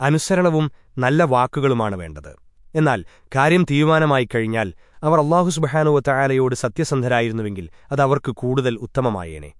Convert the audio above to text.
അനുസരണവും നല്ല വാക്കുകളുമാണ് വേണ്ടത്. എന്നാൽ കാര്യം തീരുമാനമായി കഴിഞ്ഞാൽ അവർ അള്ളാഹു സുബഹാനുവ തയാലയോട് സത്യസന്ധരായിരുന്നുവെങ്കിൽ അത് അവർക്ക് കൂടുതൽ ഉത്തമമായേനെ.